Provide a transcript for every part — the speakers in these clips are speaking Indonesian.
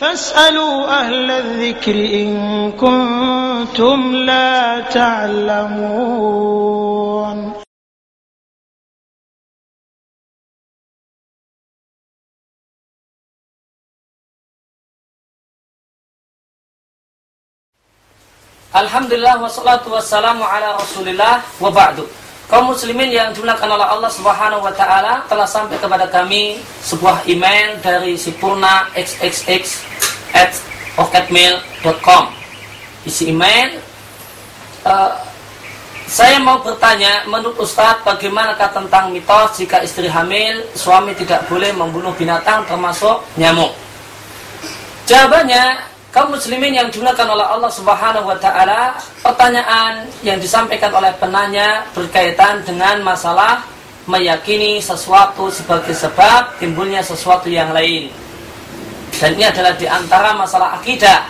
فاسألوا أهل الذكر إن كنتم لا تعلمون Alhamdulillah wassalatu wassalamu ala rasulillah wa ba'du kaum muslimin yang dimuliakan oleh Allah Subhanahu wa taala telah sampai kepada kami sebuah email dari Sipurna xxx at oketmail.com isi email uh, saya mau bertanya menurut Ustadz bagaimanakah tentang mitos jika istri hamil suami tidak boleh membunuh binatang termasuk nyamuk jawabannya kaum muslimin yang dimuliakan oleh Allah Subhanahu wa taala, pertanyaan yang disampaikan oleh penanya berkaitan dengan masalah meyakini sesuatu sebagai sebab timbulnya sesuatu yang lain. Dan ini adalah di antara masalah akidah.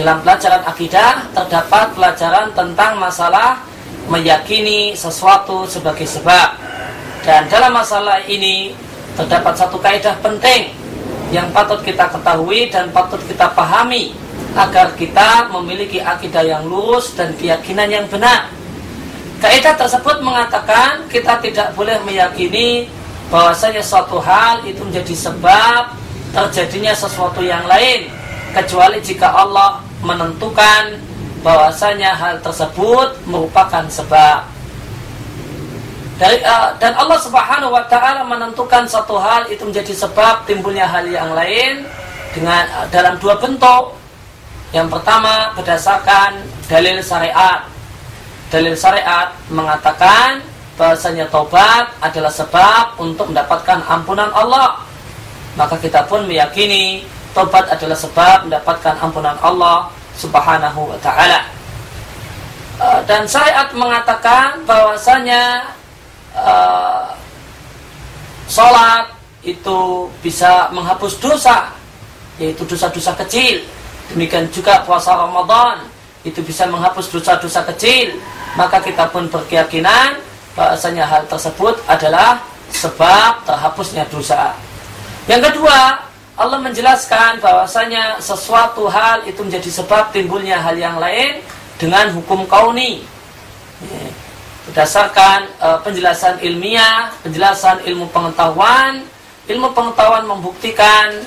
Dalam pelajaran akidah terdapat pelajaran tentang masalah meyakini sesuatu sebagai sebab. Dan dalam masalah ini terdapat satu kaidah penting yang patut kita ketahui dan patut kita pahami agar kita memiliki akidah yang lurus dan keyakinan yang benar. Kaidah tersebut mengatakan kita tidak boleh meyakini bahwasanya suatu hal itu menjadi sebab terjadinya sesuatu yang lain kecuali jika Allah menentukan bahwasanya hal tersebut merupakan sebab. Uh, dan Allah Subhanahu wa taala menentukan satu hal itu menjadi sebab timbulnya hal yang lain dengan uh, dalam dua bentuk. Yang pertama berdasarkan dalil syariat. Dalil syariat mengatakan bahasanya tobat adalah sebab untuk mendapatkan ampunan Allah. Maka kita pun meyakini tobat adalah sebab mendapatkan ampunan Allah Subhanahu wa taala. Uh, dan syariat mengatakan bahwasanya uh, sholat itu bisa menghapus dosa yaitu dosa-dosa kecil. Demikian juga puasa Ramadan itu bisa menghapus dosa-dosa kecil. Maka kita pun berkeyakinan bahasanya hal tersebut adalah sebab terhapusnya dosa yang kedua Allah menjelaskan bahwasanya sesuatu hal itu menjadi sebab timbulnya hal yang lain dengan hukum kauni. Berdasarkan uh, penjelasan ilmiah, penjelasan ilmu pengetahuan, ilmu pengetahuan membuktikan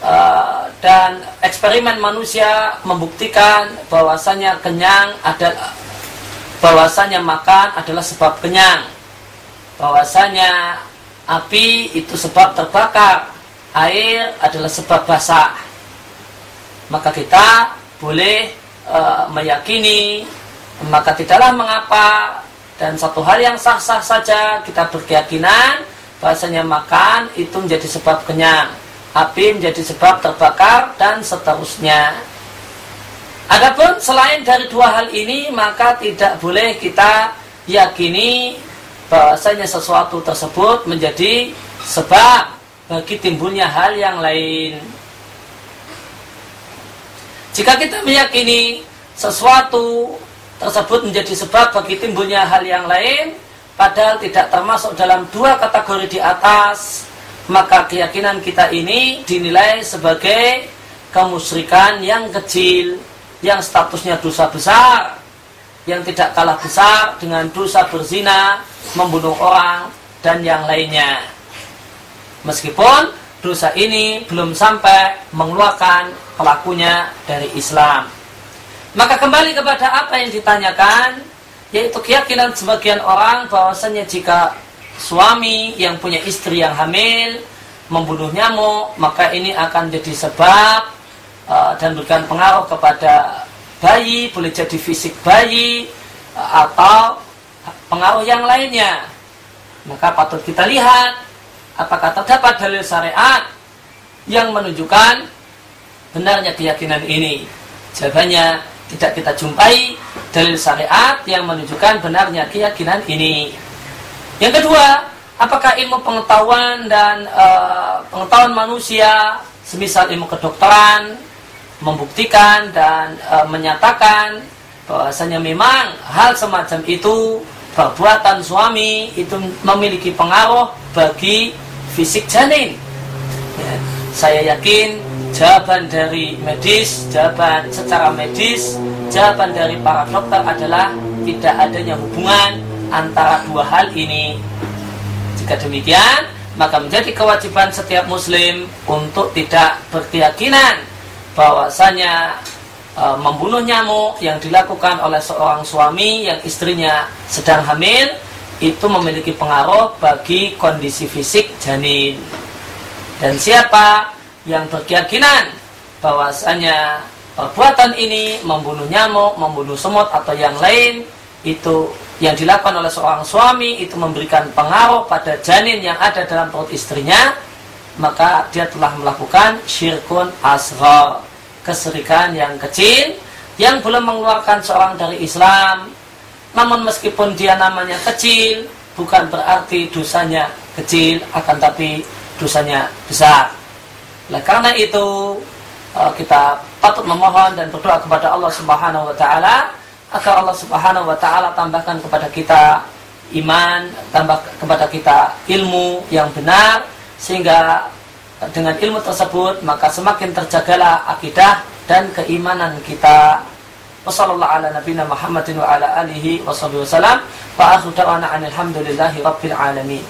uh, dan eksperimen manusia membuktikan bahwasanya kenyang adalah bahwasanya makan adalah sebab kenyang. Bahwasanya api itu sebab terbakar, air adalah sebab basah. Maka kita boleh uh, meyakini maka tidaklah mengapa dan satu hal yang sah-sah saja kita berkeyakinan bahasanya makan itu menjadi sebab kenyang, api menjadi sebab terbakar dan seterusnya. Adapun selain dari dua hal ini maka tidak boleh kita yakini bahasanya sesuatu tersebut menjadi sebab bagi timbulnya hal yang lain. Jika kita meyakini sesuatu tersebut menjadi sebab bagi timbulnya hal yang lain padahal tidak termasuk dalam dua kategori di atas maka keyakinan kita ini dinilai sebagai kemusyrikan yang kecil yang statusnya dosa besar yang tidak kalah besar dengan dosa berzina membunuh orang dan yang lainnya meskipun dosa ini belum sampai mengeluarkan pelakunya dari Islam maka kembali kepada apa yang ditanyakan, yaitu keyakinan sebagian orang bahwasanya jika suami yang punya istri yang hamil membunuh nyamuk, maka ini akan jadi sebab uh, dan berikan pengaruh kepada bayi, boleh jadi fisik bayi uh, atau pengaruh yang lainnya. Maka patut kita lihat apakah terdapat dalil syariat yang menunjukkan benarnya keyakinan ini. Jawabannya tidak kita jumpai dalil syariat yang menunjukkan benarnya keyakinan ini. Yang kedua, apakah ilmu pengetahuan dan e, pengetahuan manusia, semisal ilmu kedokteran, membuktikan dan e, menyatakan bahwasanya memang hal semacam itu perbuatan suami itu memiliki pengaruh bagi fisik janin. Ya, saya yakin jawaban dari medis, jawaban secara medis, jawaban dari para dokter adalah tidak adanya hubungan antara dua hal ini. Jika demikian, maka menjadi kewajiban setiap muslim untuk tidak berkeyakinan bahwasanya e, membunuh nyamuk yang dilakukan oleh seorang suami yang istrinya sedang hamil itu memiliki pengaruh bagi kondisi fisik janin. Dan siapa yang berkeyakinan bahwasanya perbuatan ini membunuh nyamuk, membunuh semut atau yang lain itu yang dilakukan oleh seorang suami itu memberikan pengaruh pada janin yang ada dalam perut istrinya maka dia telah melakukan syirkun asghar keserikan yang kecil yang belum mengeluarkan seorang dari Islam namun meskipun dia namanya kecil bukan berarti dosanya kecil akan tapi dosanya besar nah, karena itu eh, kita patut memohon dan berdoa kepada Allah Subhanahu wa taala agar Allah Subhanahu wa taala tambahkan kepada kita iman, tambah kepada kita ilmu yang benar sehingga dengan ilmu tersebut maka semakin terjagalah akidah dan keimanan kita. وصلى الله على نبينا محمد وعلى آله وصحبه وسلم. وآخر دعوانا عن الحمد لله رب العالمين.